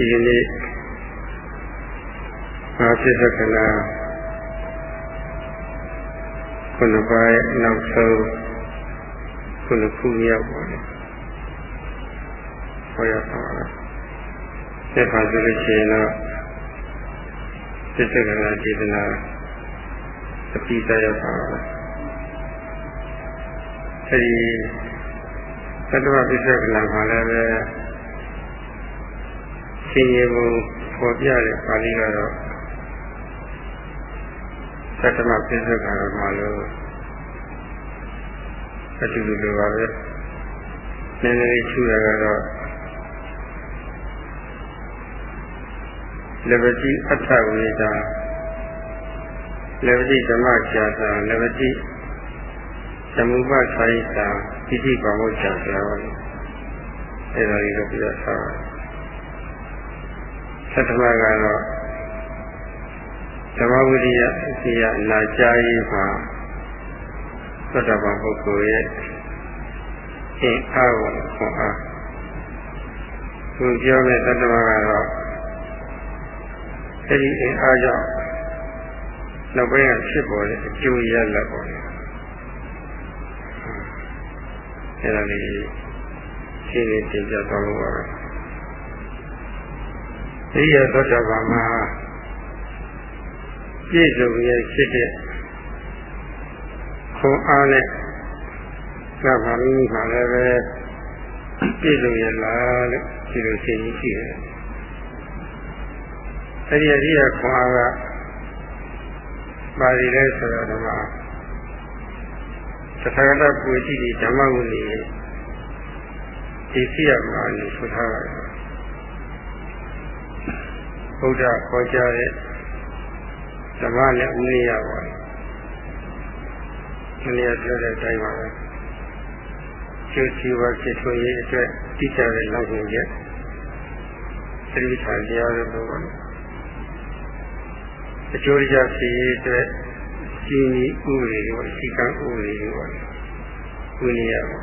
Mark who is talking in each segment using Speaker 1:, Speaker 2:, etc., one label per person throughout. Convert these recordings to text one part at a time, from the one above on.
Speaker 1: ဒီကနေ့မာဖြစ်သက္ကနာခုနှစ်ပါးရဲ့နောက်ဆုံးခုနှစ်ခုမြောက်ပါလေဟောရပါလားဆက်ပါဆိုလို့ရှိရင်တော့ဖြစ်သက္ကနာចេတနာအပိသရပါလားအဲဒီသတ္တဝပိစ္ဆကနာမှာလည်း ပဲရှင်ရေဘုံပေါ်ပြတဲ့ပါဠိကတော့သတ္တမပိစ္ဆကနာမှာလို့အတူတူလိုပါပဲနည်းနည်းလေးချူရကတော့လဘတိအထဝေဒာလဘတိဓမ္မချာတာလဘတိသမုပ္ပါသာယတာဣတိပါမောချာပြောတယ်အဲ့ဒါလေးတော့ပြရထားပါ သတ္တမကတော့သမဝိရိယအစီယနာကြားရေးမှာသတ္တဗပုဂ္ဂိုလ်ရဲ့အင်အားကိုခွန်အားသူပြောတဲ့သတ္တမကတော့အဲ့ဒီအင်အားကြောင့်နောက်ပိုင်းကဖြစ်ပေါ်တဲ့အကျိုးရလဒ်ပေါ်တယ်အဲ့ဒါလေးရှင်းနေတင်ပြသွားလို့ပါပဲ ဒီရသောတာပန်မှာပြည့်စုံရဲ့ဖြစ်တဲ့ခွန်အားနဲ့ငါဘာလို့မှလည်းပဲပြည့်စုံရဲ့လားလို့ဒီလိုရှင်းရှိတယ်အဲ့ဒီအရိယာခွန်အားကပါရီလဲဆိုတော့ဓမ္မသက္ကတပူကြည့်ဒီဓမ္မဝိနည်းဒီသိရမှာလို့ဆိုထားတာ ဘုရားခေါ်ကြတဲ့ဓမ္မနဲ့ဥနည်းရပါတယ်ဒီနေ့ပြောတဲ့အတိုင်းပါပဲကျိုးစီဝါဖြစ်ထွန်းရေးအတွက်တိကျတဲ့လောက်ကိုရက်သတိထားတရားတွေလို့ပါအကျိုးတရားဖြစ်ရေးအတွက်စီနီဥပဒေကိုစီကံဥပဒေကိုဝိနည်းရပါ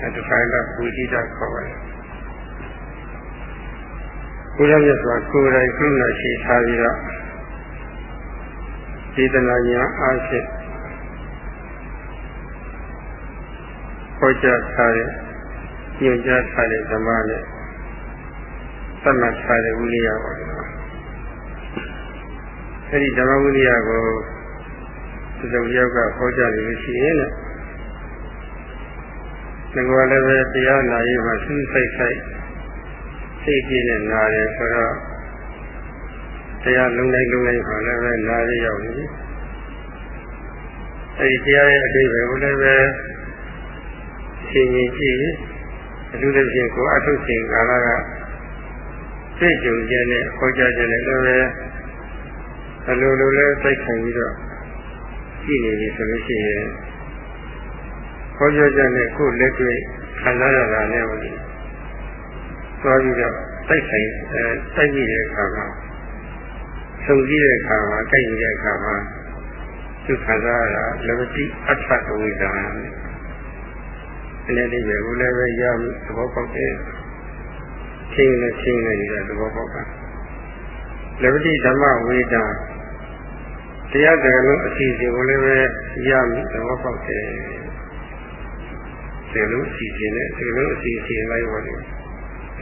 Speaker 1: အဲဒါဖိုင်လာပူတိတာခေါ်ပါတယ် ဘုရားမြတ်စွာကိုယ်တိုင်ကုဏရှိထားပြီးတော့စေတနာညာအားဖြင့်ဟောကြားထားတဲ့ညွှန်ကြားထားတဲ့ဓမ္မနဲ့သတ်မှတ်ထားတဲ့ဝိနည်းရပါတော့အဲဒီဓမ္မဝိနည်းကိုသူတို့ယောက်ကဟောကြားနေလို့ရှိရင်လည်းဒီကောလည်းပဲတရားနာရေးမှာသူစိတ်ဆိုင် စိတ်ကြည့်နဲ့နာတယ်ဆိုတော့တရားလုံးလိုက်လုံးလိုက်ပါလည်းပဲနာရရောက်နေအဲဒီတရားရဲ့အတိတ်ပဲဘုလည်းပဲရှင်းရင်ကြည့်အထူးသဖြင့်ကိုအထုရှင်ကာလကစိတ်ကြုံခြင်းနဲ့ဟောကြားခြင်းနဲ့လည်းပဲအလိုလိုလဲစိုက်ခံပြီးတော့ကြည့်နေပြီဆိုလို့ရှိရင်ဟောကြားခြင်းနဲ့ကိုယ်လက်တွေ့ခံစားရတာနဲ့ဝင် သွားပြီးတော့စိုက်ဆိုင်အဲစိုက်ကြည့်တဲ့အခါမှာဆုံကြည့်တဲ့အခါမှာကြိုက်နေတဲ့အခါမှာသူခံစားရတာလဝတိအထဝိဒာအနေနဲ့ပဲဘုလည်းပဲရမှုသဘောပေါက်တယ်ချင်းနဲ့ချင်းနဲ့နေတဲ့သဘောပေါက်တာလဝတိဓမ္မဝေဒာတရားစကားလုံးအစီအစဉ်ကိုလည်းပဲရမှုသဘောပေါက်တယ်ဒီလိုအစီအစဉ်နဲ့ဒီလိုအစီအစဉ်လိုက်ပါလို့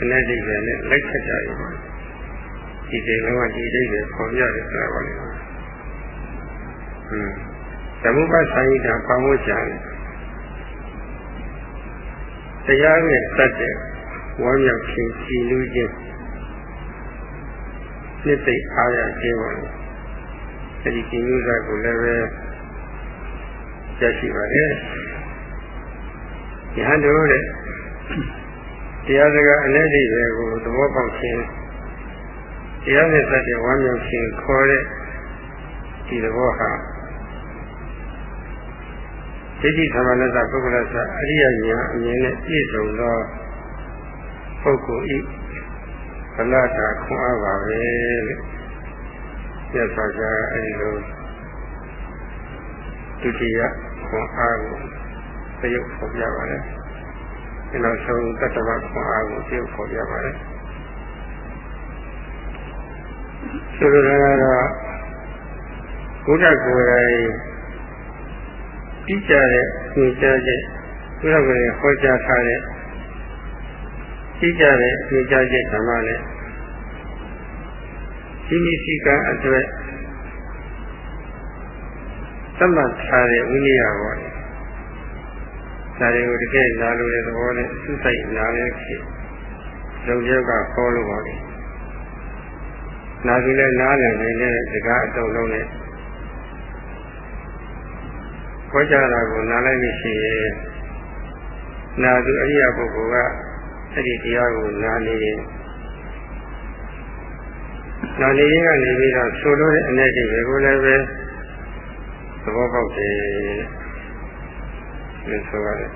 Speaker 1: အနေနဲ့ပဲနဲ့လိုက်ခတ်ကြရပါဒီဒီလုံးကဒီအိတ်တွေပေါ်ပြတယ်ဆိုတာပါလေဟွန်းသမုပ္ပါဆိုင်တာပါမို့ကြတယ်တရားနဲ့တတ်တဲ့ဝမ်းမြောက်ခြင်းကြည်လူးခြင်းနှစ်သိအားရခြင်းပါလေအဲဒီကြည်လူးတာကိုလည်းပဲရရှိပါတယ်ယဟန်တို့တဲ့ တရားစကားအနည်းလေးပဲကိုသဘောပေါက်ခြင်းတရားနဲ့တတ်တဲ့ဝမ်းမြောက်ခြင်းခေါ်တဲ့ဒီသဘောဟာဒိဋ္ဌိသမဏတပုဂ္ဂလသအရိယညာအမြင်နဲ့ပြည့်စုံသောပုဂ္ဂိုလ်ဤဗလာတာခွန်အားပါပဲလို့ပြတ်သွားကြအဲဒီလိုဒုတိယခွန်အားကိုသရုပ်ဖော်ပြပါလေ ဒီလိုဆုံးတတ္တဝခွန်အားကိုသရုပ်ဖော်ပြပါလေဆိုလိုတာကတော့ဘုရားကိုယ်တိုင်ပြီးကြတဲ့သင်ကြားချက်ဘုရားကိုယ်တိုင်ဟောကြားထားတဲ့ပြီးကြတဲ့သင်ကြားချက်ဓမ္မနဲ့ဒီနည်းစီကံအတွက်သတ်မှတ်ထားတဲ့ဝိနည်းပါလေ ဒါတွေကိုတကယ်နားလို့တဲ့သဘောနဲ့သူ့ဆိုင်နားလဲဖြစ်လုံကျုပ်ကဟောလို့ပါလေနားပြီးလဲနားလည်နေတဲ့စကားအတုံးလုံးနဲ့ခေါ်ကြတာကိုနားလိုက်လို့ရှိရင်နာသူအရိယပုဂ္ဂိုလ်ကအဲ့ဒီတရားကိုနားနေရင်နားနေရင်ကနေပြီးတော့ဆိုလို့တဲ့အ내တွေကိုလည်းပဲသဘောပေါက်တယ် လို့ဆိုရတယ်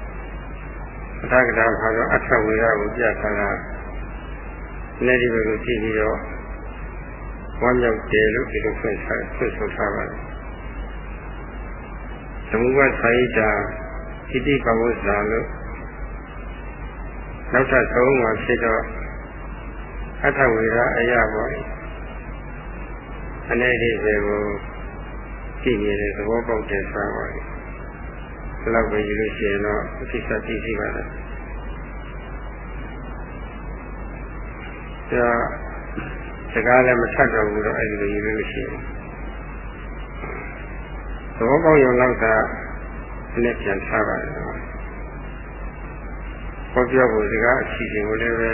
Speaker 1: အထာကတာခါတော့အထဝေရကိုပြထားတာ내ဒီဘက်ကိုကြည့်ပြီးတော့ဝမ်းမြောက်တယ်လို့ဒီလိုဖွင့်ထားဖွင့်ဆိုထားပါတယ်သမုပ္ပါဆိုင်တာဣတိပဝဇ္ဇာလို့နောက်ထပ်သုံးပါဖြစ်တော့အထဝေရအရာပေါ်အနေဒီပဲကိုကြည့်နေတဲ့သဘောပေါက်တဲ့စာပါလေဘ ယ်လောက်ပဲယူလို့ရှိရင်တော့အသိစသိသိပါလားဒါစကားလည်းမထပ်တော့ဘူးတော့အဲ့ဒီလိုယူလို့ရှိရင်သဘောပေါက်ရုံလောက်ကလည်းပြန်ထားပါတယ်ဟောပြောဖို့စကားအစီအစဉ်ကိုလည်းပဲ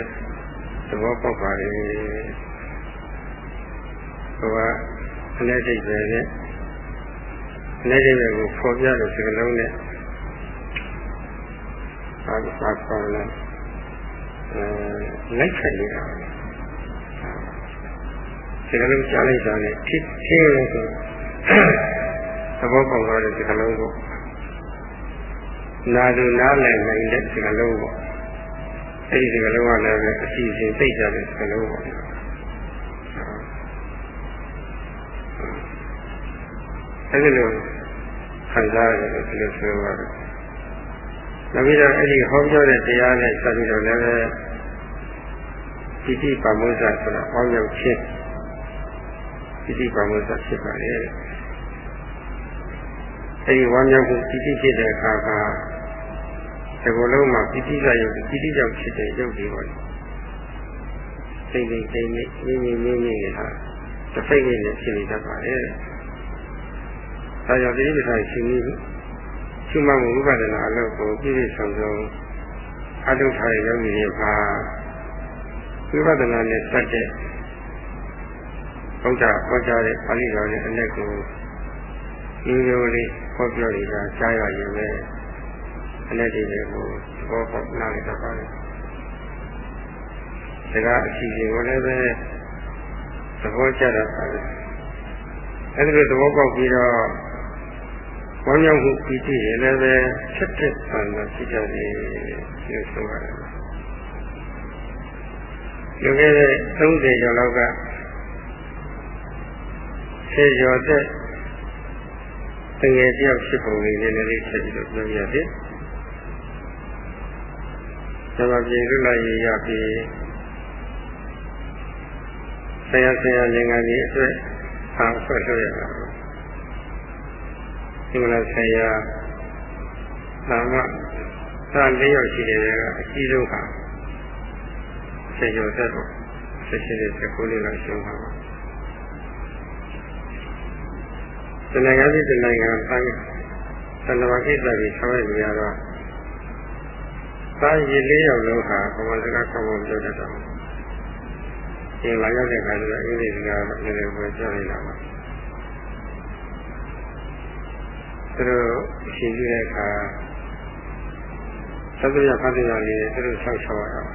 Speaker 1: သဘောပေါက်ပါလေဟိုကအလက်တိတ်ပဲနဲ့လက်တိတ်ပဲကိုဖော်ပြလို့စကလုံးနဲ့ဘာ လို့ပါခေါ်လဲအဲလိုက်ခက်နေတာစကလုံးကြားလိုက်တာနဲ့ဖြစ်သေးလို့ဆိုသဘောပေါက်သွားတဲ့စကလုံးကိုနာသူနားလည်နိုင်တဲ့စကလုံးပေါ့အဲဒီစကလုံးကလည်းပဲအစီအစဉ်သိကြတဲ့စကလုံးပေါ့အဲဒီလိုခံစားရတယ်လို့ဒီလိုဆိုရတယ် နောက်ပြီးတော့အဲ့ဒီဟောပြောတဲ့တရားနဲ့ဆက်ပြီးတော့လည်းပဲတိတိပါမုဇ္ဇဆိုတာဟောရောက်ခြင်းတိတိပါမုဇ္ဇဖြစ်ပါလေအဲဒီဝမ်းမြောက်မှုတိတိဖြစ်တဲ့အခါကဒီလိုလုံးမှာပိဋိကယုတ်ပိဋိကြောင့်ဖြစ်တဲ့ယုတ်တွေပေါ့။စိတ်စိတ်စိတ်နဲ့ငြင်းငြင်းငြင်းငြင်းနေတာတစ်စိတ်နဲ့ဖြစ်နေတတ်ပါလေ။ဒါကြောင့်ဒီလိုထားရှင်ပြီး ရှင်မမှုဥပဒနာအလုပ်ကိုပြည့်ပြည့်စုံစုံအထုထားတဲ့ယောဂီတွေမှာဝိပဿနာနဲ့စက်တဲ့ဘုရားဟောကြားတဲ့ပါဠိတော်ရဲ့အလက်ကိုဒီလိုလေးဟောပြောနေတာကြားရရင်ပဲအလက်တွေကိုသဘောပေါက်နားလည်တတ်ပါတယ်။ဒါကအစီအစဉ်ကိုလည်းပဲသဘောကျတတ်ပါတယ်။အဲဒီလိုသဘောပေါက်ပြီးတော့ ဝမ်းမြောက်မှုပြီးတည်ရင်လည်းပဲချက်ချက်ဆန်ဆန်ဖြစ်ကြတယ်လို့ဆိုရတယ်။လွန်ခဲ့တဲ့30ကျော်လောက်ကဆေးကျော်တဲ့တငယ်တယောက်ဖြစ်ပုံလေးနည်းနည်းလေးချက်ပြီးတော့ပြောပြရတယ်။ဓမ္မပြေလွတ်လပ်ရေးရပြီးဆရာဆရာဉာဏ်ကကြီးအတွက်ဟာဆွဲဆွဲရတာ ဒီမလားဆရာနာမသာလေးယောက်ရှိတယ်ကအကြီးဆုံးဟာဆရာကျော်သက်တော့ဆက်ရှိတဲ့စကူလေးလောက်ရှင်းပါပါတဏှာကြီးတဏှာပိုင်းသန္တဝကိစ္စကြီးဆောင်းရနေရတော့သားရည်လေးယောက်လုံးဟာဘဝစကားကောင်းကောင်းပြောတတ်တော့ဒီလာရောက်တဲ့ခါကျတော့အင်္ဂလိပ်စကားလည်းလည်းပဲပြောနေတာပါ သူတို့ရှင်ပြတဲ့အခါသတိရဖတ်ရလေးသူတို့ဆောက်ချောရအောင်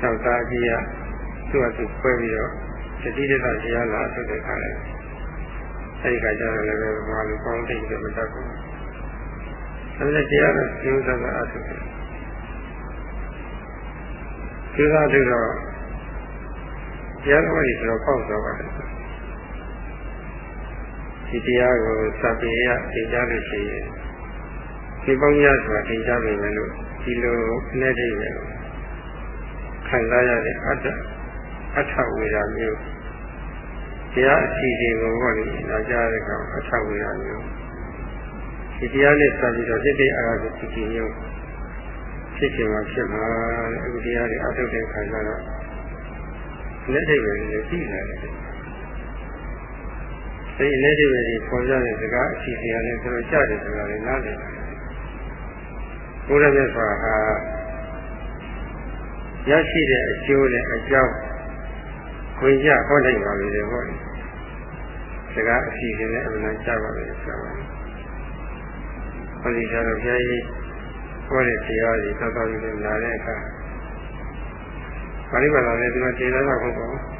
Speaker 1: ဆောက်သားကြီးကသူ့အတူခွဲပြီးတော့တတိတ္တတရားလာဆိုတဲ့ခါလဲအဲဒီခါကျတော့လည်းဘာလို့ကောင်းတိတ်တယ်မတတ်ဘူးဒါနဲ့တရားနဲ့ကျိုးစားတာအထုတယ်ကျိုးစားပြီးတော့တရားတော်ကြီးဆိုတော့ပေါက်သွားပါတယ် ဒီတရားကိုစပ်ပြေရသင်ကြားလို့ရှိရင်ဒီပေါင်းရဆိုတာသင်ကြားပြီမယ်လို့ဒီလိုနဲ့တည်းပဲခံစားရတဲ့အတ္တအထဝေဒမျိုးတရားအစီအစဉ်ကိုဟောလို့လာကြတဲ့ကောင်အထောက်ဝေရမျိုးဒီတရားနဲ့ဆက်ပြီးတော့စိတ်တည်းအားကိုကြည့်ကြည့်မျိုးဖြစ်ချင်မှဖြစ်မှာအခုတရားတွေအထုတ်တဲ့ခါကျတော့လက်တွေပဲလည်းကြည့်လာတယ် ဒီလက်တွေပဲပေါ်ကြတဲ့စကားအစီအစဉ်နဲ့ဆိုတော့ကြားတယ်ဆိုတာလည်းနားလည်တယ်ဘုရားမြတ်စွာဟာရရှိတဲ့အကျိုးနဲ့အကြောင်းဝင်ကြဟောနိုင်ပါလေဟောစကားအစီအစဉ်နဲ့အမှန်ကြားပါလေဆိုတော့ဟောဒီကျတော့ဘုရားကြီးဟောတဲ့တရားကြီးသောတော်ကြီးလာတဲ့အခါပါဠိဘာသာနဲ့ဒီမှာခြေသားတော့ဟုတ်ပါဘူး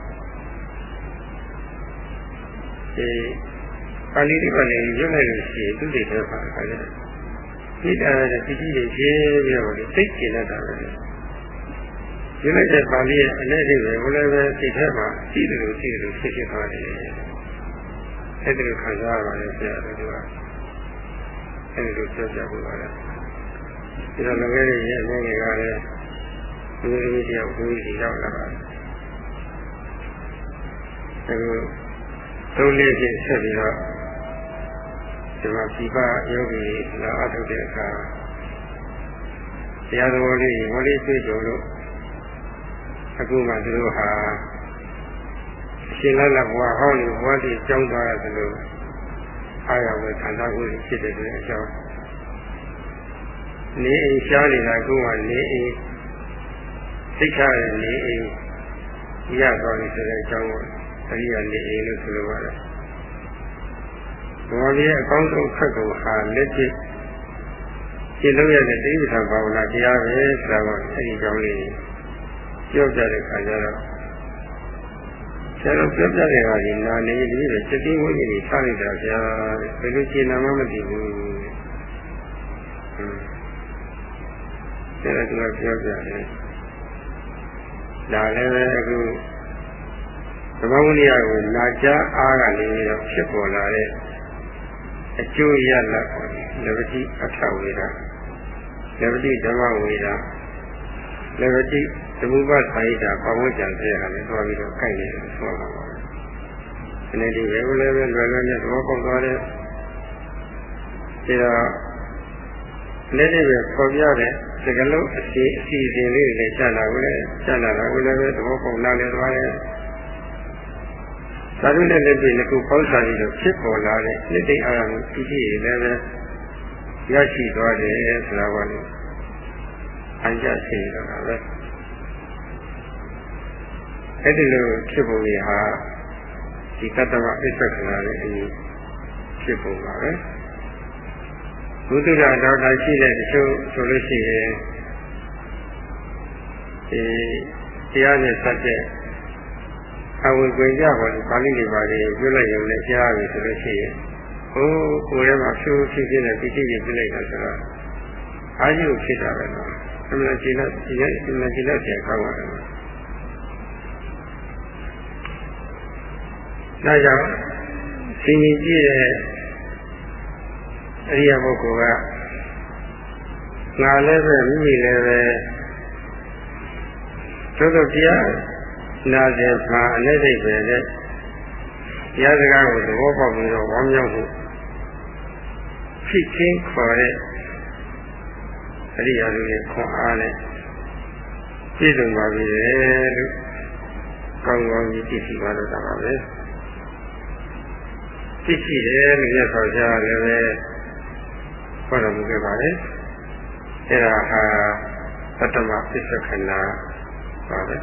Speaker 1: ဒီပါဠိတွေပါလေရွတ်လိုက်လို့ရှိရင်သူတွေထဲပါခါကြတယ်ဒီတရားတဲ့တိတိတွေရှင်းပြီးတော့သိကျင်တတ်တာပဲဒီလိုက်တဲ့ပါဠိရဲ့အနေနဲ့ပဲဘယ်လိုပဲစိတ်ထဲမှာရှိတယ်လို့ရှိတယ်လို့ဖြစ်ဖြစ်သွားတယ်အဲ့ဒီလိုခံစားရပါတယ်ဆရာတို့ကအဲ့ဒီလိုပြောပြဖို့ပါလားဒီတော့လည်းရဲ့ရဲ့အမေကလည်းဒီလိုတရားကိုကြီးရောက်လာတာအခု သုံးလေးဖြင့်ဆက်ပြီးတော့ဒီမှာပြပယောဂီလာအထုတ်တဲ့အခါတရားတော်လေးဝလေးတွေ့ကြလို့အခုမှသူတို့ဟာအရှင်လလဘဝဟောင်းဘဝတည်ကြောင်းသွားတယ်လို့အာရဝေခန္ဓာကိုယ်ဖြစ်တဲ့အတွက်အကြောင်းနေအိမ်ရှားနေတာကိုကနေအိမ်သိက္ခာရဲ့နေအိမ်ရသွားပြီဆိုတဲ့အကြောင်းကို အရိယာနေအိမ်လို့ဆိုလိုပါတယ်ဘဝကြီးအကောင်းဆုံးခက်ကုန်ဟာလက်ရှိရှင်းလို့ရတဲ့တိဋ္ဌာဘာဝနာတရားပဲဆိုတာကအဲဒီကြောင်းလေးပြောပြတဲ့ခါကျတော့ဆရာတို့ပြောပြတဲ့ဟာကြီးနာနေပြီးတော့စတိဝိညာဉ်ကြီးထားလိုက်တာဗျာဘယ်လိုရှင်းနာမှမသိဘူးဆရာတို့ကပြောပြတယ်ဒါလည်းပဲအခု သမဝိနည်းကိုနာကြားအားကနေတော့ဖြစ်ပေါ်လာတဲ့အကျိုးရလဒ်ကိုလဗတိအထဝေဒလဗတိဓမ္မဝေဒလဗတိသမုပ္ပါဆိုင်တာပဝိဇ္ဇံဆရာကလည်းသွားပြီးတော့ကိုက်နေတယ်ဆိုတော့ပါဒီနေ့ဒီဘယ်လိုလဲလွယ်လွယ်နဲ့သဘောပေါက်သွားတဲ့ဒါလက်တွေပဲပေါ်ပြတဲ့စကလုံးအစီအစီအစဉ်လေးတွေလည်းဆက်လာကိုလည်းဆက်လာတာကိုလည်းပဲသဘောပေါက်လာနေသွားတယ် သာဓုနဲ့လက်တွေနှစ်ခုပေါင်းစားပြီးတော့ဖြစ်ပေါ်လာတဲ့နှစ်သိအာရုံတိတိလည်းပဲရရှိသွားတယ်ဆိုတာကလည်းအញ្ញစေတာပဲအဲ့ဒီလိုဖြစ်ပုံကြီးဟာဒီတတ္တဝအစ္ဆကနာနဲ့အရင်ဖြစ်ပုံပါပဲဘုဒ္ဓရာတော်တာရှိတဲ့တချို့ဆိုလို့ရှိရင်ဒီတရားနဲ့ဆက်တဲ့ အဝေကွင်ကြပါလို့ပါဠိတွေပါလေပြလိုက်ရုံနဲ့ကြားပြီဆိုလို့ရှိရင်ဟိုကိုယ်ထဲမှာဖြူဖြူချင်းနဲ့ပိဋိကြီးပြလိုက်တာဆိုတော့အားကြီးကိုဖြစ်တာပဲနော်အမှန်ကြီးနဲ့ဒီရဲ့အမှန်ကြီးနဲ့ပြန်ကောင်းပါတယ်ဒါကြောင့်စီရင်ကြည့်တဲ့အရိယာပုဂ္ဂိုလ်ကငါလည်းပဲမိမိလည်းပဲသို့သောတရား နာစဉ်မှာအနိသိပဲတဲ့တရားစကားကိုသဘောပေါက်ပြီးတော့ဝမ်းမြောက်မှုဖြစ်ချင်းခေါ်တဲ့အရိယာလူရဲ့ခွန်အားနဲ့ပြည့်စုံပါပြီလေလို့ကောင်းကောင်းကြီးသိရှိပါတော့တာပါပဲသိရှိတယ်လို့ရသော်ကြလည်းပဲဟောတော်မူခဲ့ပါလေအဲဒါဟာသတ္တမပစ္စခဏပါပဲ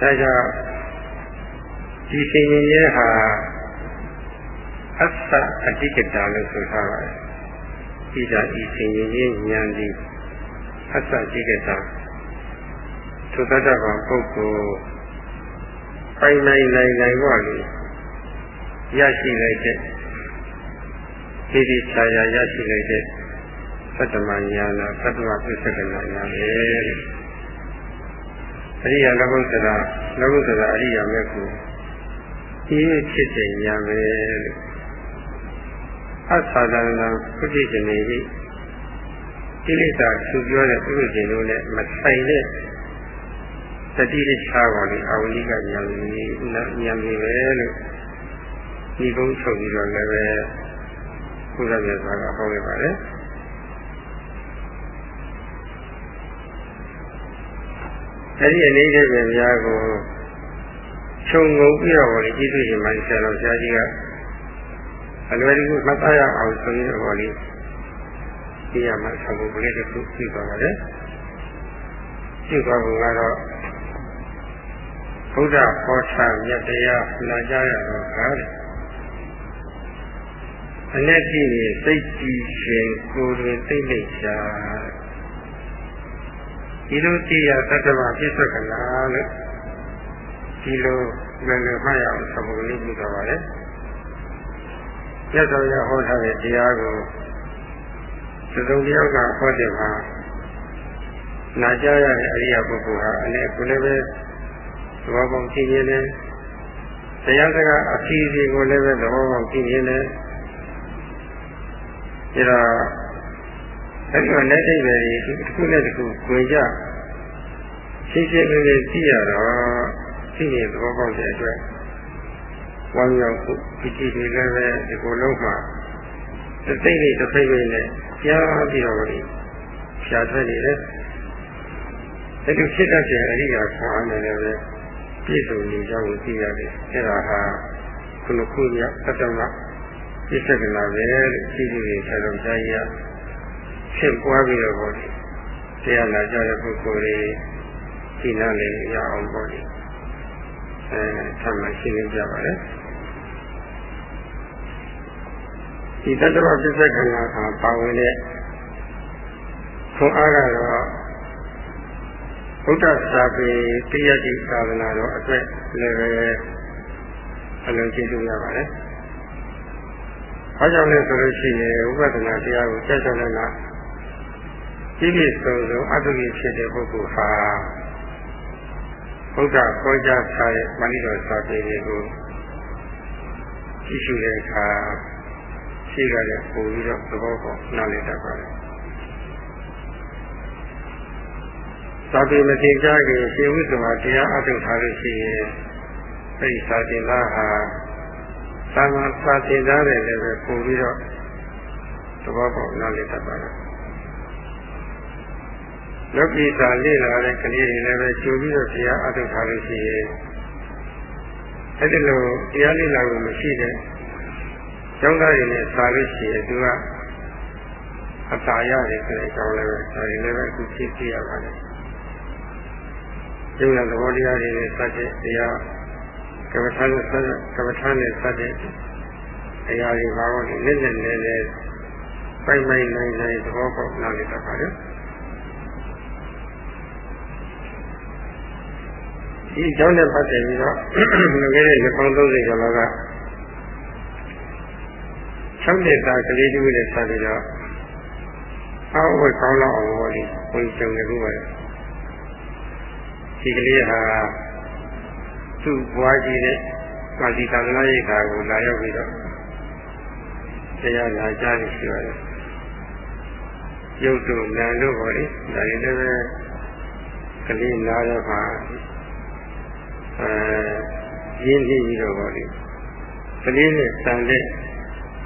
Speaker 1: ဒါကြောင့်ဒီသင်္ရင်ရဲ့ဟာအစ္ဆအတိကတာလို့ဆိုထားပါတယ်ဒီသာဤသင်္ရင်ရဲ့ဉာဏ်ဒီအစ္ဆအတိကတာသုတ္တဗံပုဂ္ဂိုလ်ပိုင်နိုင်နိုင်နိုင်ပါလေရရှိလိုက်တဲ့ဒီဒီခြားရာရရှိလိုက်တဲ့သတ္တမညာနာသတ္တမပစ္စကနာညာပဲ အရိယာလောကုတ္တရာလောကုတ္တရာအရိယာမဲ့ကိုဒီဖြစ်တဲ့ညာပဲလို့အသာသနာပုဂ္ဂိရှင်တွေဒီကိလေသာသူပြောတဲ့ပုဂ္ဂိရှင်တို့နဲ့မဆိုင်တဲ့တတိရချာပါလေအဝိကဉာဏ်ဉာဏ်ကြီးပဲလို့ဒီကုန်းချုပ်ပြီးတော့လည်းပဲဘုရားမြတ်စွာကဟောခဲ့ပါတယ် အဲ့ဒီအနေနဲ့ပဲများကိုခြုံငုံပြီးတော့ဟောလေကျေးဇူးရှင်မိုင်းဆရာတော်ဆရာကြီးကအလွယ်တကူမှတ်သားရအောင်ဆိုရင်ဟောလေဒီရမှာသဘောကလေးတစ်ခုပြပါပါတယ်ပြပါဘုံကတော့ဘုရားဟောထားမြတ်တရားနာကြားရတော့ကားတယ်အ내ကြည့်ရင်စိတ်ကြည်ရှင်ကိုယ်တွင်သိမ့်ချာ ဒီလိုကြည့်ရတတ္တဝပြစ္ဆကနာလို့ဒီလိုလည်းလည်းမှတ်ရအောင်သဘောကလေးပြသွားပါတယ်မြတ်စွာဘုရားဟောထားတဲ့တရားကိုသုံးတယောက်ကဟောတဲ့မှာနာကြားရတဲ့အရိယာပုဂ္ဂိုလ်ဟာအနေကိုလည်းပဲသဘောပေါက်ကြည့်ရင်လည်းတရားစကားအစီအစီကိုလည်းပဲသဘောပေါက်ကြည့်ရင်လည်းဒါ အဲ့ဒီလက်တိတ်ပဲဒီတစ်ခုနဲ့တစ်ခုဝင်ကြရှင်းရှင်းလင်းလင်းသိရတော့သိရင်သဘောပေါက်တဲ့အတွက်ဝမ်းမြောက်ဖို့ဒီကြည့်တွေလည်းပဲဒီကိုလုံးမှာတစ်သိမ့်နဲ့တစ်သိမ့်နဲ့ကြားပြီးတော့ဒီဖြာထွက်နေတယ်အဲ့ဒီဖြစ်တတ်တဲ့အရိယာဆာအနေနဲ့ပဲပြည့်စုံနေကြောင်းကိုသိရတယ်အဲ့ဒါဟာခုနခုရသတ္တမပြစ္ဆကနာပဲလို့ရှိရှိနေဆရာတော်ကြားကြီးက ဖြစ်ပွားပြီးတော့ပေါ့တရားနာကြတဲ့ပုဂ္ဂိုလ်တွေဒီနာလေးရအောင်ပေါ့ဒီအဲဆမ်းမရှိနေကြပါလေဒီတတ္တဝပြစ္ဆကနာဟာပါဝင်တဲ့ခွန်အားကတော့ဘုဒ္ဓစာပေတရားတိသာသနာတော်အတွက်လည်းပဲအလုံးကျေးဇူးရပါတယ်။ဘာကြောင့်လဲဆိုလို့ရှိရင်ဥပဒနာတရားကိုဆက်ဆက်လ က်လာပြည့်ပြည့်စုံစုံအတုကြီးဖြစ်တဲ့ပုဂ္ဂိုလ်ဟာဘုရားခေါ်ကြားထားတဲ့မဏိတော်စာပေတွေကိုကြည့်ရှုတဲ့အခါရှိကြတဲ့ပုံပြီးတော့သဘောပေါက်နားလည်တတ်ပါတယ်သာပေမတင်ကြခင်ရှင်ဝိသုဟာတရားအထုတ်ထားလို့ရှိရင်အဲဒီသာတင်သားဟာသာမန်သာတင်သားတယ်လည်းပဲပုံပြီးတော့သဘောပေါက်နားလည်တတ်ပါတယ် လောကီသာလေ့လာတဲ့ကလေးတွေလည်းပဲကျူပြီးတော့တရားအထုတ်ထားလို့ရှိရင်အဲဒီလိုတရားလေ့လာလို့မရှိတဲ့ကျောင်းသားတွေနဲ့စာလို့ရှိရင်သူကအတာရတယ်ဆိုတဲ့အကြောင်းလည်းပဲဒါတွေလည်းပဲအခုသိသိရပါတယ်ကျုပ်ကသဘောတရားတွေနဲ့စတဲ့တရားကမ္ဘာထာနဲ့စတဲ့ကမ္ဘာထာနဲ့စတဲ့တရားတွေပါတော့နည်းနည်းလေးလေးပိုင်ပိုင်နိုင်နိုင်သဘောပေါက်နားလည်တတ်ပါတယ် ဒီအကြောင်းနဲ့ပတ်သက်ပြီးတော့ငခဲ့တဲ့နှစ်ပေါင်း30ကျော်လောက်က6နှစ်သားကလေးတူနဲ့ဆက်ပြီးတော့အောက်ဝက်ကောင်းလောက်အောင်ဟောဒီဝင်ကြုံနေခုပါဒီကလေးဟာသူ့ဘွားကြီးနဲ့ပါဠိသာသနာ့ရေးခါကိုလာရောက်ပြီးတော့တရားနာကြားနေရှိပါတယ်ရုပ်တို့နာတို့ဟောလေဒါရင်လည်းကလေးနာတော့မှာ အဲရင်းနှီးပြီးတော့ဟောလေကလေးနဲ့တန်တဲ့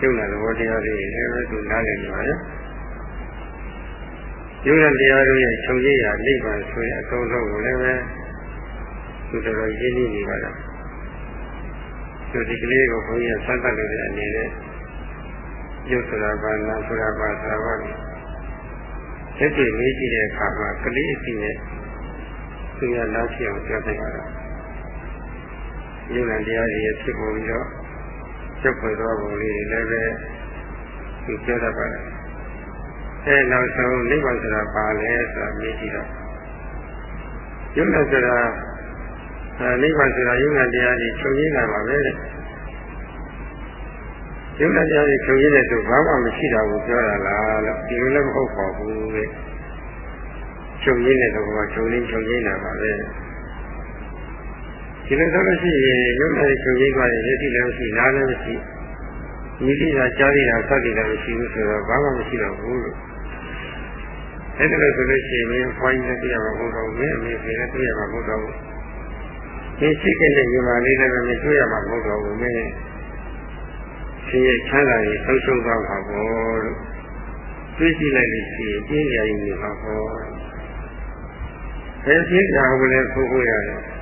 Speaker 1: ကျုပ်နာသဘောတရားတွေလည်းပဲသူနားလည်နေပါရဲ့ယုံတဲ့တရားတို့ရဲ့ချုပ်ရည်ရာနိဗ္ဗာန်ဆိုတဲ့အဆုံးဆုံးကိုလည်းပဲသူတော်တော်ရင်းနှီးနေပါလားသူဒီကလေးကိုဘုန်းကြီးဆန်းသတ်လို့တဲ့အနေနဲ့ယုတ်ဆိုတာဘာနာဆိုတာဘာသာဘာလဲစိတ်တွေလေးကြည့်တဲ့အခါမှာကလေးအစီနဲ့သူရလားရှိအောင်ပြောပြပါတော့ ယုံတဲ့တရားတွေဖြစ်ပေါ်ပြီးတော့ချက်ဖွယ်သွားပုံလေးတွေလည်းပဲသူပြောတတ်ပါတယ်အဲနောက်ဆုံးနိဗ္ဗာန်ဆိုတာဘာလဲဆိုတာမြင်ကြည့်တော့ယုံနဲ့ဆိုတာအဲနိဗ္ဗာန်ဆိုတာယုံနဲ့တရားတွေချုပ်ရင်းလာပါပဲတဲ့ယုံနဲ့တရားတွေချုပ်ရင်းတဲ့ဆိုဘာမှမရှိတာကိုပြောတာလားလို့ဒီလိုလည်းမဟုတ်ပါဘူးတဲ့ချုပ်ရင်းတဲ့တော့ကချုပ်ရင်းချုပ်ရင်းလာပါပဲ ဒီလိုဆိုလို့ရှိရင်ယုံနဲ့ချုပ်ရင်းသွားရင်ရည်တိလည်းမရှိလားလည်းမရှိမြည်တိတာကြားတိတာစသည်လည်းမရှိဘူးဆိုတော့ဘာမှမရှိတော့ဘူးလို့အဲ့ဒါလို့ဆိုလို့ရှိရင်ဘွားကြီးလည်းသိရမှာမဟုတ်တော့ဘူးအမေဖေလည်းသိရမှာမဟုတ်တော့ဘူးဒီရှိတဲ့ညီမလေးလည်းမတွေ့ရမှာမဟုတ်တော့ဘူးမင်းရှင်ရဲ့ချမ်းသာရေးဆုံးရှုံးသွားမှာပေါ့လို့သိရှိလိုက်လို့ရှိရင်ပြင်းရည်နေမှာပေါ့ဘယ်ပြင်းကြအောင်လဲဖိုးဖိုးရတယ်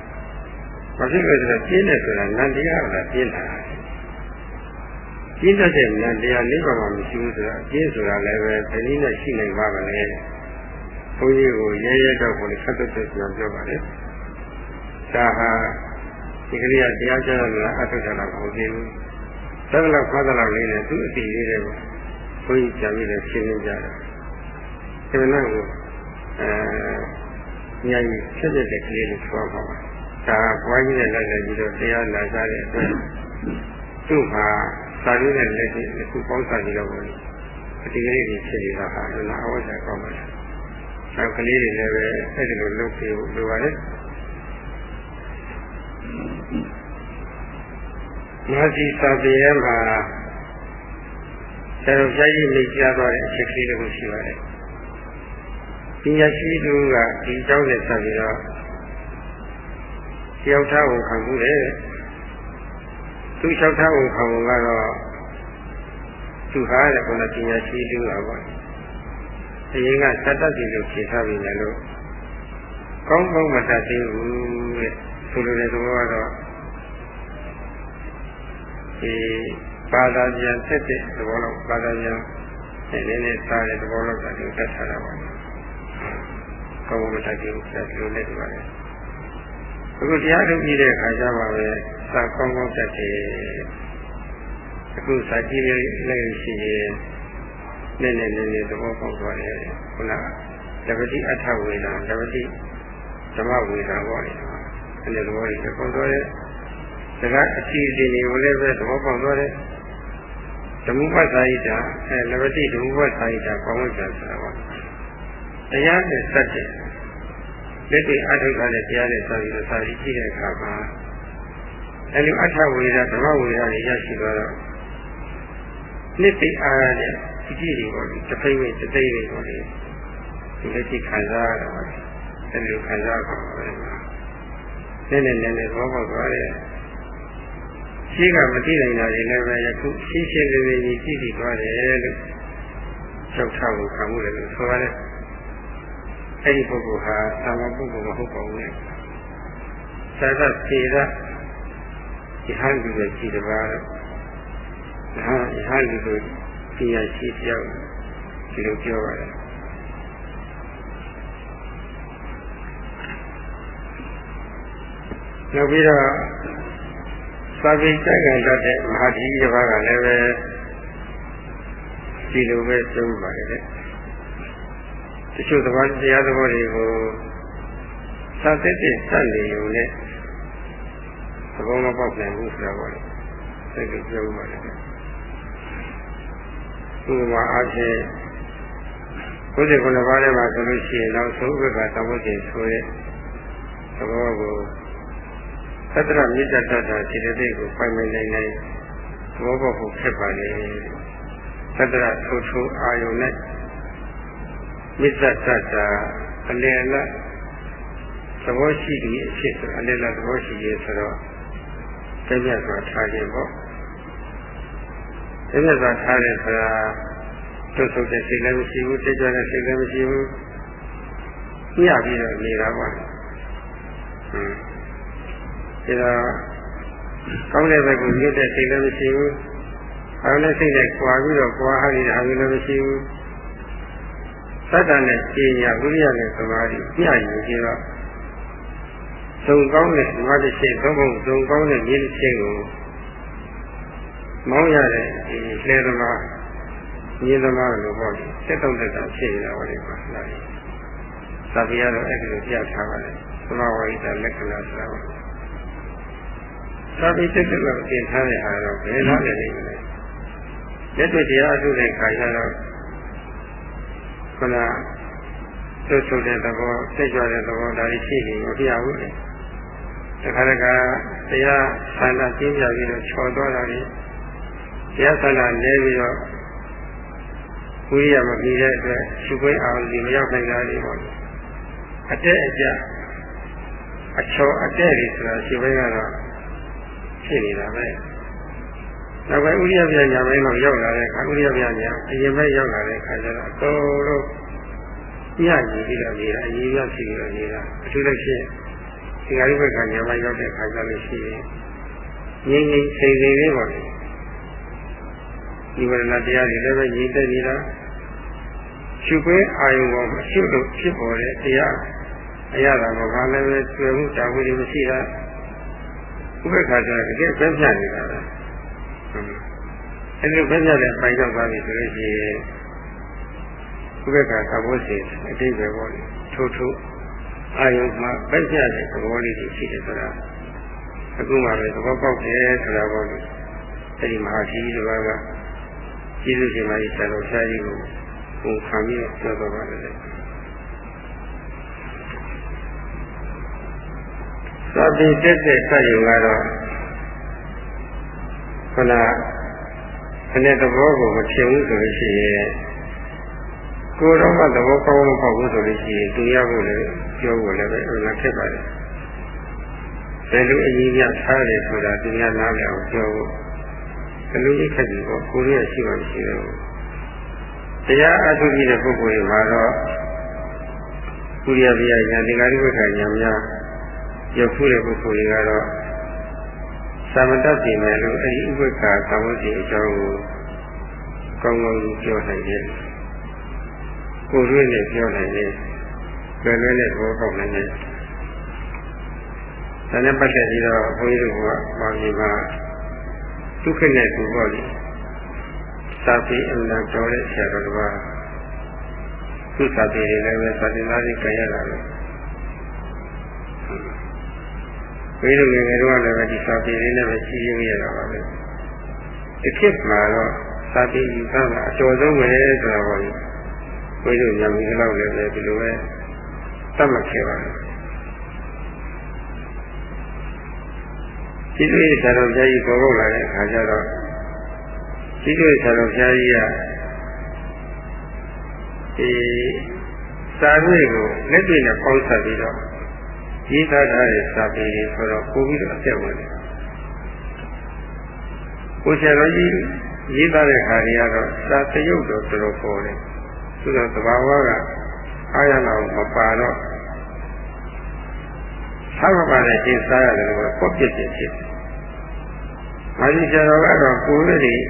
Speaker 1: ဘာဖြစ်လို့လဲဆိုတော့ပြင်းတယ်ဆိုတာနန္တရားကပြင်းတာပြင်းတတ်တဲ့နန္တရားနိဗ္ဗာန်မှာမရှိဘူးဆိုတာပြင်းဆိုတာလည်းပဲဘယ်နည်းနဲ့ရှိနိုင်ပါမလဲဘုန်းကြီးကိုရဲရဲတော့ကိုဆက်သက်သက်ပြောပြောပါလေဒါဟာဒီကလေးကတရားကျတော့လည်းအထုထတာမဟုတ်သေးဘူးသက္ကလဖသလောက်လေးနဲ့သူ့အတီလေးတွေကိုဘုန်းကြီးပြန်ပြီးတော့ရှင်းပြကြတယ်ဒီမနက်ကိုအဲညာကြီးဖြစ်တဲ့ကလေးတွေပြောပါပါ ဒါပွားကြီးနဲ့လိုက်လိုက်ပြီးတော့တရားလာကြတဲ့အတွက်သူ့ဟာသာဓုနဲ့လက်ရှိအခုပေါင်းစပ်ကြည့်တော့ဘူးအတိအကျကြီးဖြစ်နေတာဟာလည်းအဝိဇ္ဇာကောင်းပါတယ်။နောက်ကလေးတွေလည်းပဲအဲ့ဒီလိုလုပ်ပြီးလိုပါလေ။မာစီသာပြေမှာဆရာကြီးကြီးမိကြားသွားတဲ့အချက်ကလေးတစ်ခုရှိပါတယ်။ပညာရှိသူကဒီအကြောင်းနဲ့ဆက်ပြီးတော့ တယောက်သားကိုခံမှုတယ်သူလျှောက်ထားကိုခံမှုကတော့သူဟာတဲ့ကောပညာရှိသူကပေါ့အရင်ကသတ္တစီလို့ဖြေထားပြီလေလို့ကောင်းကောင်းမတတ်သေးဘူးတဲ့ဆိုလိုတဲ့သဘောကတော့ဒီဘာသာပြန်ဆက်တဲ့သဘောလောက်ဘာသာပြန်နည်းနည်းစားတဲ့သဘောလောက်ကသူတတ်ထားတာပါကောင်းကောင်းမတတ်သေးဘူးဆက်လို့လည်းဒီပါလေ အခုတရားထုတ်ကြည့်တဲ့အခါကျမှပဲစာကောင်းကောင်းတတ်တယ်အခုစာကြည့်လိုက်ရှိရင်နည်းနည်းနည်းနည်းသဘောပေါက်သွားတယ်ခုနတပတိအထဝေဒံတပတိဓမ္မဝေဒံပေါ့လေအဲ့ဒီသဘောကြီးပေါက်သွားတယ်ဒါကအစီအစဉ်တွေကိုလည်းပဲသဘောပေါက်သွားတယ်ဓမ္မပသာယိတာအဲလပတိဓမ္မပသာယိတာကောင်းဝိတာဆိုတာပါတရားနဲ့စက်တဲ့ လက်တွေအထုကလည်းတရားနဲ့စာပြီးတော့စာပြီးကြည့်တဲ့အခါမှာအဲလိုအထဝေဒဓမ္မဝေဒတွေရရှိသွားတော့နှစ်သိအားရတဲ့ဒီကြည့်တွေပေါ့လေတစ်ဖိမ့်ဖိမ့်တစ်သိမ့်တွေပေါ့လေဒီလက်ရှိခံစားရတာပါအဲလိုခံစားပါပါပဲနည်းနည်းနည်းနည်းဘောပေါက်သွားတယ်ရှိကမသိနိုင်တာတွေလည်းပဲယခုရှင်းရှင်းလေးလေးကြီးကြည့်ကြည့်သွားတယ်လို့ကျောက်ထားဖို့ခံမှုလည်းလို့ဆိုရတယ် အဲ့ဒီပုဂ္ဂိုလ်ဟာသာမန်ပုဂ္ဂိုလ်မဟုတ်ပါဘူးလေသာသစေရဒီဟန်ဒီပဲရှိတပါးတော့ဟာဒီဟန်ဒီကိုပညာရှိတယောက်ဒီလိုပြောပါတယ်နောက်ပြီးတော့သာဝိတ္တကံတတ်တဲ့မဟာကြီးတစ်ပါးကလည်းပဲဒီလိုပဲပြောပါတယ် တဲ့တချို့သဘောတရားသဘောတွေကိုသာသက်တဲ့စက်နေုံနဲ့သဘောမပေါက်နိုင်ဘူးဆိုတာပေါ့လေစိတ်ကပြောပါတယ်ဥပမာအားဖြင့်ဘုရားခုနပါးထဲမှာဆိုလို့ရှိရင်နောက်ဆုံးဘက်ကသမုဒ္ဒေဆိုတဲ့သဘောကိုသတ္တရမြစ်တတ်တာခြေတိတ်ကိုပိုင်မနိုင်နိုင်သဘောပေါက်ဖို့ဖြစ်ပါလေသတ္တရထိုးထိုးအာယုန်နဲ့ မြစ်တတ်တာအလယ်လတ်သဘောရှိပြီးအဖြစ်ဆိုအလယ်လတ်သဘောရှိရေးဆိုတော့ကျက်မြတ်စွာထားခြင်းပေါ့ကျက်မြတ်စွာထားတယ်ဆိုတာတွတ်ဆုပ်တဲ့စိတ်လည်းမရှိဘူးတိကျတဲ့စိတ်လည်းမရှိဘူးညပြီးတော့နေတာပါဟွန်းဒါတော့ကောင်းတဲ့ဘက်ကိုမြင့်တဲ့စိတ်လည်းမရှိဘူးအားလည်းစိတ်နဲ့ကြွာပြီးတော့ကြွာဟာနေတာလည်းမရှိဘူး သတ္တနဲ့ပညာဝိရိယနဲ့သမာဓိညယူကြတော့သုံကောင်းတဲ့ငါတစ်ချက်သုံးပုံသုံကောင်းတဲ့မြေတစ်ချက်ကိုမောင်းရတဲ့ဒီလေသမားမြေသမားလို့ပေါ့လေစက်တုံးတက်တာဖြစ်နေတာပါလေပါလားသာပြရတော့အဲ့ဒီလိုပြထားပါလေသမဝိတလက္ခဏာဆိုတာပါသာပိတက်တက်လို့သင်ထားတဲ့အားတော့ဘယ်လားလဲနေမလဲလက်တွေ့တရားအထုတဲ့ခါကျတော့ ခုနသွတ်ထုတ်တဲ့သဘောသိကြတဲ့သဘောဒါတွေရှိနေမပြဘူးလေတခါတခါတရားဆန္ဒကျင်းပြပြီးတော့ချော်သွားတာတွေတရားဆန္ဒလဲပြီးတော့ဝဝိရိယမပြီးတဲ့အတွက်ရှုခွင့်အောင်ဒီမရောက်နိုင်တာတွေပေါ့အတက်အကျအချောအတက်တွေဆိုတာရှုခွင့်ကတော့ဖြစ်နေတာပဲ နောက်ပိုင်းဥရိယပြညာပိုင်းတော့ရောက်လာတဲ့အခါဥရိယပြညာအရင်ပဲရောက်လာတဲ့အခါကျတော့အကုန်လုံးညညီပြီးတော့နေတာအရင်ကဖြစ်ပြီးတော့နေတာအထူးသဖြင့်ဒီဃာရိဘက်ကညာပိုင်းရောက်တဲ့အခါကျလို့ရှိရင်ငြိမ်ငြိမ်စိမ်စိမ်လေးပေါ့လေဒီဝရဏတရားတွေလည်းပဲညီတက်နေတာရှုခွင့်အာယုံပေါ်မှာရှုလို့ဖြစ်ပေါ်တဲ့တရားအရာတော်ကလည်းပဲကျွယ်မှုတာဝန်တွေမရှိတာဥပ္ပခါကျတော့တကယ်ပဲပြနေတာပဲ အဲဒီလိုပဲပြတဲ့အပိုင်းရောက်သွားပြီဆိုလို့ရှိရင်ဥပ္ပခါသဘောစီအတိတ်ပဲပေါ့လေထိုးထိုးအာယုံမှာပဲပြတဲ့သဘောလေးတွေရှိတယ်ဆိုတာအခုမှပဲသဘောပေါက်တယ်ဆိုတာပေါ့လေအဲဒီမဟာကြီးတစ်ပါးကကျေးဇူးရှင်မကြီးဆရာတော်ဆရာကြီးကိုဟိုခံပြီးပြောတော့ပါတယ်သာတိတက်တဲ့စက်ရုံကတော့ ခဏခနဲ့သဘောကိုမထင်ဘူးဆိုလို့ရှိရင်ကိုယ်တော့ကသဘောကောင်းမပေါက်ဘူးဆိုလို့ရှိရင်သူရဖို့လည်းပြောဖို့လည်းပဲအမှန်ဖြစ်ပါတယ်ဘယ်လိုအကြီးကြီးထားတယ်ဆိုတာသူများနားလည်အောင်ပြောဖို့အလိုကြီးခက်ပြီပေါ့ကိုယ်ရရှိမှမရှိတော့ဘူးတရားအထုကြီးတဲ့ပုဂ္ဂိုလ်တွေမှာတော့ကုရိယပြယညာဒီကာရိဝက္ခညာများရုပ်ခုတဲ့ပုဂ္ဂိုလ်တွေကတော့ သမတတ်ပြင်မယ်လို့အဲဒီဥပ္ပခါသံဝတိအကြောင်းကိုကောင်းကောင်းပြောနိုင်တယ်။ကိုယ်ရွေးနဲ့ပြောနိုင်တယ်။လွယ်လွယ်နဲ့သဘောပေါက်နိုင်တယ်။ဒါနဲ့ပတ်သက်ပြီးတော့ဘုန်းကြီးတို့ကပါဠိမှာဒုက္ခနဲ့သူပေါ့လေ။သာပိအမှန်တော်တဲ့ဆရာတော်ကသူသာပိတွေလည်းပဲသာသနာ့ကြီးကြရတာပဲ။ ဝိရုငယ်ငယ်တော့လည်းပဲဒီစာပေလေးနဲ့ပဲရှိရင်းရတာပါပဲဒီခေတ်မှာတော့စာပေယူဆတာအကျော်ဆုံးပဲဆိုတာပေါ့လေဝိရုညံပြီးတော့လည်းပဲဒီလိုပဲသတ်မှတ်ခဲ့ပါတယ်ဒီလိုဆရာတော်ဘုရားကြီးပေါ်ပေါက်လာတဲ့အခါကျတော့ဒီလိုဆရာတော်ဘုရားကြီးကဒီစာရွေးကိုလက်တွေ့နဲ့ပေါင်းစပ်ပြီးတော့ ရေးသားထားတဲ့စာပေတွေဆိုတော့ပို့ပြီးတော့အပြတ်ဝင်တယ်။ကိုဆရာတော်ကြီးရေးသားတဲ့ခါတွေကတော့စာသရုပ်တော့တော်တော်ပေါ်တယ်။သူကသဘာဝကအားရလောက်မပါတော့သာမပါတဲ့ရှင်းစားရတယ်လို့ပေါ့ပြစ်ပြစ်ဖြစ်တယ်။မာကြီးဆရာတော်ကတော့ကိုယ်လေး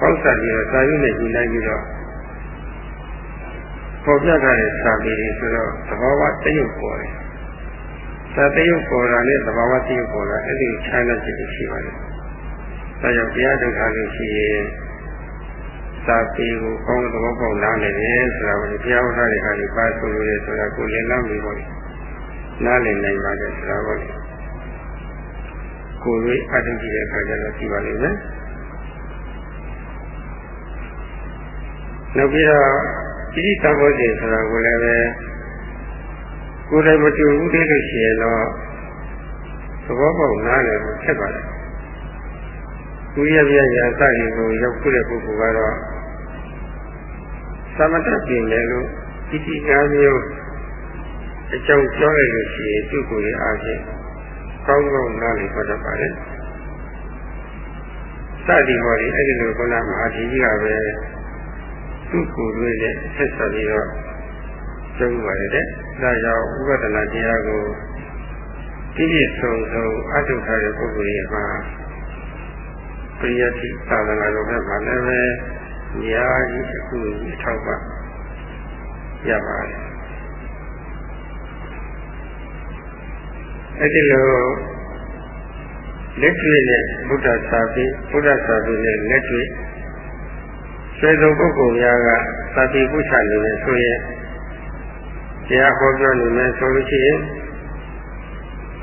Speaker 1: ပေါက်ဆက်ပြီးတော့စာရင်းနဲ့ညီလိုက်ပြီးတော့ပေါ်ပြထားတဲ့စာပေတွေဆိုတော့သဘာဝတရုပ်ပေါ်တယ် သာတယုတ်ပေါ်တာနဲ့သဘာဝတယုတ်ပေါ်တာအဲ့ဒီခြားတဲ့စိတ်ရှိပါတယ်။ဒါကြောင့်တရားဒုက္ခလို့ရှိရင်သာပေကိုကောင်းတဲ့သဘောပေါက်နားလည်တယ်ဆိုတာကိုတရားဟောထားတဲ့ခါကြီးပါဆိုလို့ရဆိုတာကိုလည်းနားမီပေါ့။နားလည်နိုင်ပါတယ်ဆိုတာပေါ့။ကိုယ်လေးအတ္တကြည့်တဲ့အခါကျတော့ကြည့်ပါလိမ့်မယ်။နောက်ပြီးတော့ဣတိသဘောရှင်ဆိုတာကိုလည်းပဲ ကိုယ်တိုင်မတူဘူးသေးလို့ရှိရင်တော့သဘောပေါက်နားလည်ဖို့ဖြစ်ပါတယ်။ကိုရပြရာစရင်ကိုရောက်ခုတဲ့ပုဂ္ဂိုလ်ကတော့သမထပြင်တယ်လို့ဒီဒီကားမျိုးအကြောင်းပြောလိုက်လို့ရှိရင်သူ့ကိုယ်ရဲ့အားဖြင့်ကောင်းကောင်းနားလည်ဖို့တတ်ပါတယ်။စသည်ပေါ်ဒီအဲ့ဒီလိုခုနမဟာဒီကြီးကပဲသူ့ကိုယ်တွေနဲ့ဆက်ဆက်ပြီးတော့ကျုံးပါရတဲ့ ဒါကြောင့်ဥပဒနာတရားကိုပြည့်ပြည့်စုံစုံအထုထားတဲ့ပုဂ္ဂိုလ်ရဲ့မှာပရိယတိသာသနာတော်ဘက်မှာလည်းပဲညာကြီးအခုအထောက်ပံ့ရပါတယ်အဲ့ဒီလိုလက်တွေ့နဲ့ဘုဒ္ဓစာပေဘုဒ္ဓစာပေနဲ့လက်တွေ့ဆွေဆုံးပုဂ္ဂိုလ်များကသာတိပုချနေတယ်ဆိုရင် တရားဟောပြောနေမယ်ဆိုလို့ရှိရင်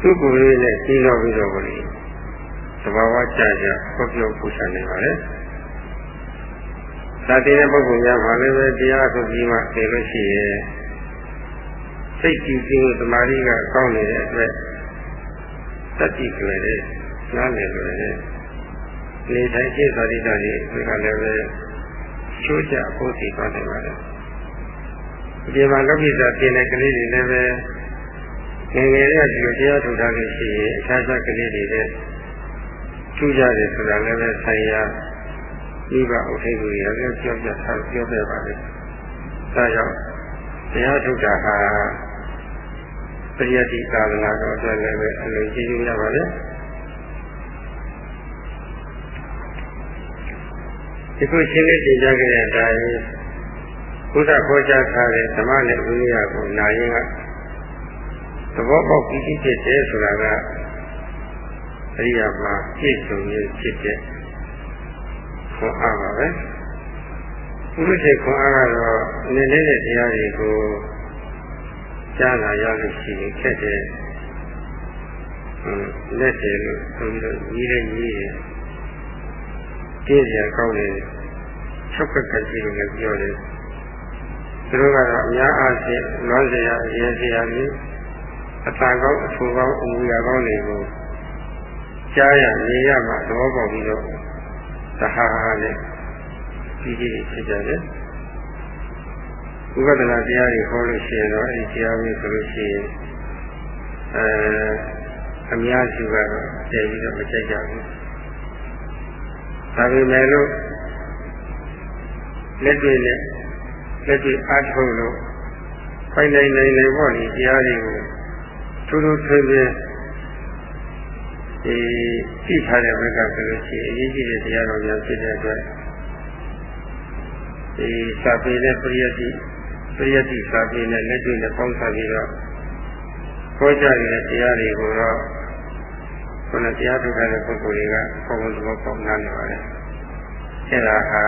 Speaker 1: သူ့ကိုယ်လေးနဲ့ကြီးတော့ပြီးတော့ဘုရားသဘာဝကြကြဟောပြောပူဇော်နေပါလေသာတိတဲ့ပုဂ္ဂိုလ်များမှာလည်းပဲတရားထုတ်ပြီးမှသိလို့ရှိရင်စိတ်ကြည်ခြင်းသမာဓိကကောင်းနေတဲ့အတွက်တတိကလေးနဲ့နားလည်လို့လည်းနေတိုင်းရှင်းသာတိတာကြီးဒီကလည်းပဲချိုးကြဖို့စီသွားတယ်ပါလေ ဒီမှာလောကိစ္စတင်တဲ့ကလေးတွေလည်းပဲငယ်ငယ်လေးကဒီလိုတရားထုတ်ထားလို့ရှိရင်အခြားခြားကလေးတွေလည်းထူးကြတယ်ဆိုတာလည်းပဲဆိုင်ရာမိဘအုပ်ထိပ်ကိုရလည်းပြောပြထားပြောပြပါလေ။ဒါကြောင့်တရားထုတ်တာဟာပရိယတိသာသနာတော်အတွက်လည်းပဲအလုံးကြီးရပါလေ။ဒီခုရှင်းလင်းတင်ကြခဲ့တဲ့အတိုင်း ဘုရားခေါ်ကြားထားတဲ့ဓမ္မနဲ့ဝိနည်းကိုနာရင်ကသဘောပေါက်ပြီးဖြစ်တယ်ဆိုတာကအရိယာမှာပြည့်စုံရဖြစ်တဲ့ခွန်အားပါပဲဘုရားရှင်ခွန်အားကတော့နည်းနည်းတဲ့တရားတွေကိုကြားလာရလို့ရှိရင်ခက်တယ်လက်တယ်လို့ဆိုပြီးတော့ညီးတဲ့ညီးတယ်ကျင်းစရာကောင်းတယ်ချုပ်ခက်ကကြည့်လို့လည်းပြောတယ် သူတို့ကတော့အများအားဖြင့်လွန်စရာအရေးစရာကြီးအတန်ကောင်းအထူကောင်းအမူအရာကောင်းတွေကိုကြားရနေရမှသဘောပေါက်ပြီးတော့သဟာဟာနဲ့ကြီးကြီးဖြစ်ကြတယ်ဥပဒနာတရားတွေဟောလို့ရှိရင်တော့အဲဒီတရားမျိုးဆိုလို့ရှိရင်အဲအများစုကတော့တည်ပြီးတော့မကြိုက်ကြဘူးဒါပေမဲ့လို့လက်တွေ့နဲ့ လက်တွေ့အားထုတ်လို့ဖိုင်နိုင်နိုင်နိုင်ပေါ့ဒီတရားတွေကိုထူးထူးထွေးထွေးဒီသိထားတဲ့ဘက်ကဆိုလို့ရှိရင်အရေးကြီးတဲ့တရားတော်များဖြစ်တဲ့အတွက်ဒီစာပေနဲ့ပရိယတိပရိယတိစာပေနဲ့လက်တွေ့နဲ့ပေါင်းစပ်ပြီးတော့ခေါ်ကြရတဲ့တရားတွေကိုတော့ခုနတရားထုတ်တဲ့ပုဂ္ဂိုလ်တွေကပုံပုံသဘောပေါက်နားနေပါတယ်။အဲဒါဟာ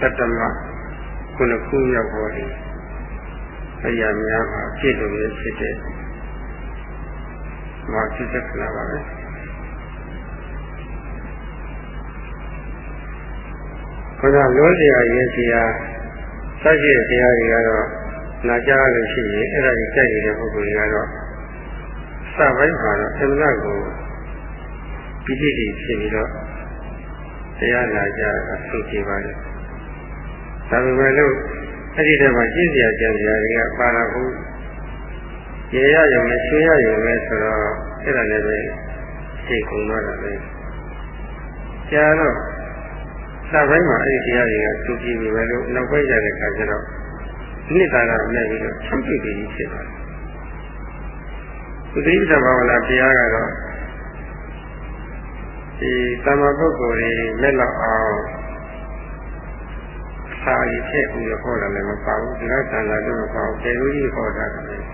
Speaker 1: သတ္တမ ခုနခုရောက်ပေါ်ဒီအရာများမှာဖြစ်လို့ရဖြစ်တဲ့မာဖြစ်တဲ့ခဏပါပဲခဏလုံးတရားရေးစရာစရှိတဲ့တရားတွေကတော့နာကြားလို့ရှိရင်အဲ့ဒါကြီးကြိုက်နေတဲ့ပုဂ္ဂိုလ်တွေကတော့စပိုင်းမှာတော့အမှန်ကိုပိဋိတိဖြစ်ပြီးတော့တရားနာကြတာသိကြပါလေ ဒါပေမဲ့လို့အဲ့ဒီတည်းမှာကြည့်စရာကြံစရာတွေကပါလာဘူးရေရရုံနဲ့ရွှေရရုံနဲ့ဆိုတော့အဲ့ဒါလည်းပဲသိကုန်တော့တာပဲကြာတော့စပိုင်းမှာအဲ့ဒီတရားတွေကသူကြည့်ပြီပဲလို့နောက်ပိုင်းကျတဲ့အခါကျတော့နှစ်သာရနဲ့ပြီးတော့ချုပ်ကြည့်ပြီးဖြစ်သွားတယ်သုတိပ္ပဘာဝနာတရားကတော့ဒီသမ္မာပုဂ္ဂိုလ်တွေလက်လောက်အောင် စာရည်ဖြစ်ပြီးတော့ဟောတာလည်းမပါဘူးဒီကသံဃာတို့မပါဘူးကျေလူကြီးဟောတာလည်း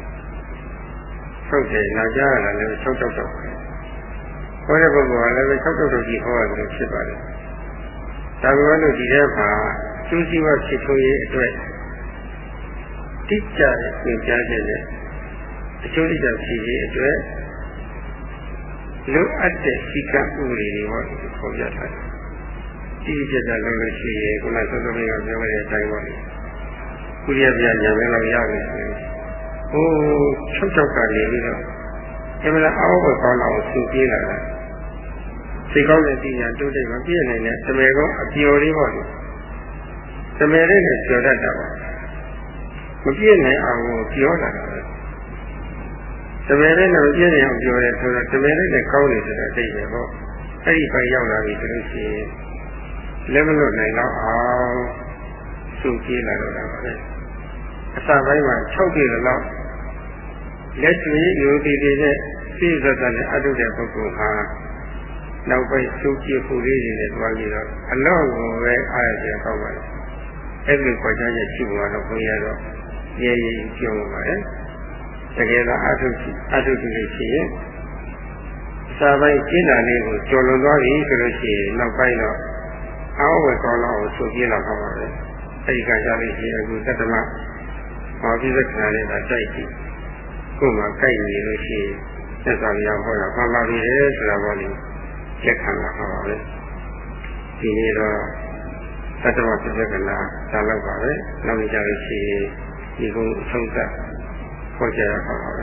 Speaker 1: ထုတ်တယ်နာကြားရတာလည်းချုပ်တော့တော့ဟောတဲ့ပုဂ္ဂိုလ်ကလည်းချုပ်တော့တော့ကြီးဟောရတယ်ဖြစ်ပါတယ်ဒါပေမဲ့လို့ဒီထဲမှာကျူးစီးဝဖြစ်ထွန်းရေးအတွက်တိကျတဲ့သင်ကြားချက်နဲ့အကျိုးတိကျဖြစ်ရေးအတွက်လိုအပ်တဲ့စီကံဥပဒေတွေဟောခေါ်ပြထားတယ် တိကျကျလုပ်လို့ရှိရင်ခုနစောစောလေးကပြောခဲ့တဲ့အတိုင်းပါလေကုရိယပြညာမင်းလောက်ရပြီဆိုရင်ဟိုချုပ်ချုပ်ကနေပြီးတော့အမှန်အောက်ဘက်ကောင်းအောင်ဆူပြေးလာတာစိတ်ကောင်းတဲ့သိညာတိုးတိတ်မပြည့်နိုင်တဲ့တမေကောအပျော်လေးပေါ့လေတမေလေးနဲ့ကျော်တတ်တာပါမပြည့်နိုင်အောင်ကိုပြောလာတာပဲတမေလေးနဲ့မပြည့်နိုင်အောင်ပြောတယ်ဆိုတော့တမေလေးနဲ့ကောင်းနေတဲ့အတိတ်ပဲပေါ့အဲ့ဒီပိုင်ရောက်လာပြီဆိုလို့ရှိရင် လက်မလွတ်နိုင်တော့အောင်စုကြည့်လာတော့တာပါပဲအစပိုင်းမှာ6ပြည့်လောက်လက်တွေ့ရိုးသေးသေးနဲ့စိစသက်နဲ့အတုတဲ့ပုဂ္ဂိုလ်ဟာနောက်ပိုင်းစုကြည့်ဖို့လေးတွေနဲ့တွားပြီးတော့အလော့ကိုပဲအားရကြကောက်ပါလေအဲ့ဒီခေါ်ကြချက်ရှိမှာတော့ဘုရားတော့ရေရေပြောပါလေတကယ်တော့အထုအထုကြည့်လို့ရှိရင်စာပိုင်းကျင်းတာလေးကိုကျော်လွန်သွားပြီဆိုလို့ရှိရင်နောက်ပိုင်းတော့ အောက်ဝယ်ကောင်းတော့ဆိုပြလာပါပါပဲအဲဒီကကြလို့ရှိရင်အခုသတ္တမဟောပြီးတဲ့ခါလေးကတိုက်ကြည့်ကိုယ်မှာကြိုက်နေလို့ရှိရင်သက်သာရဟောတာမှန်ပါပြီလေဆိုတာပေါ့လေချက်ခံလာပါပါပဲဒီနေ့တော့သတ္တမပြည့်ကလာသာလောက်ပါပဲနောက်ကြလို့ရှိရင်ဒီကုန်းအဆုံးသတ်ဟောကြားရပါပါပဲ